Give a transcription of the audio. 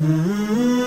Mm-hmm.